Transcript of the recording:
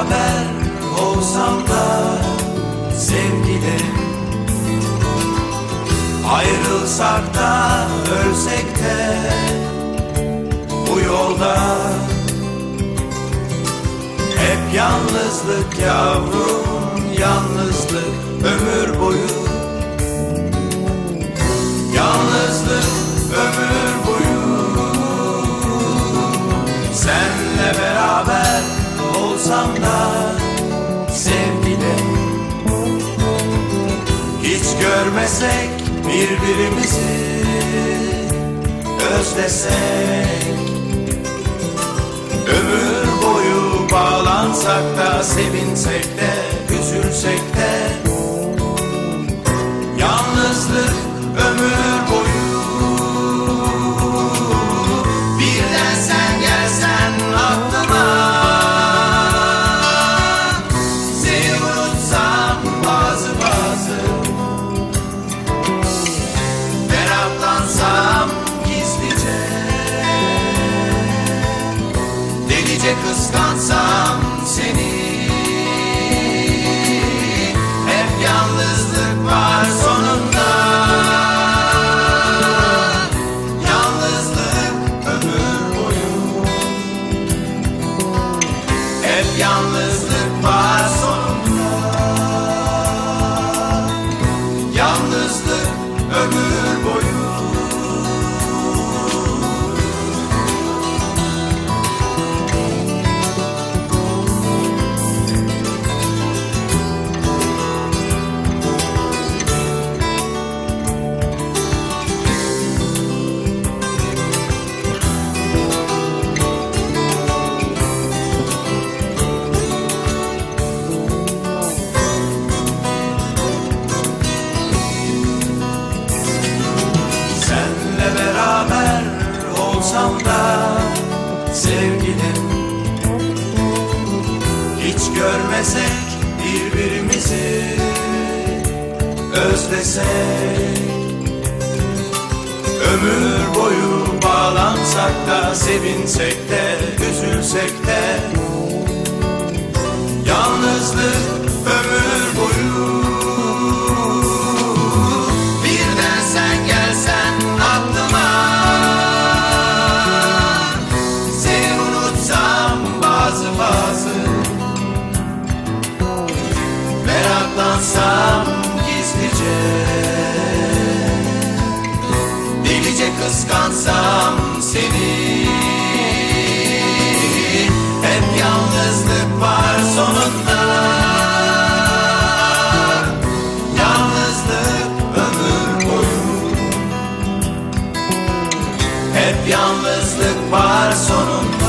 beraber olsam da sevgilim Ayrılsak da ölsek de bu yolda. Hep yalnızlık yavrum yalnızlık ömür boyu. Yalnızlık ömür boyu. Senle beraber olsam da görmesek birbirimizi özlesek. Ömür boyu bağlansak da sevinsek de üzülsek de. Yalnızlık Delice kıskansam seni. Hep yalnızlık var Görmesek birbirimizi özlesek. Ömür boyu bağlansak da sevinsek de üzülsek de. Yalnızlık ömür boyu. Birden sen gelsen aklıma. Seni unutsam bazı bazı Meraklansam gizlice. Delice kıskansam seni. Hep yalnızlık var sonunda. Yalnızlık ömür boyu. Hep yalnızlık var sonunda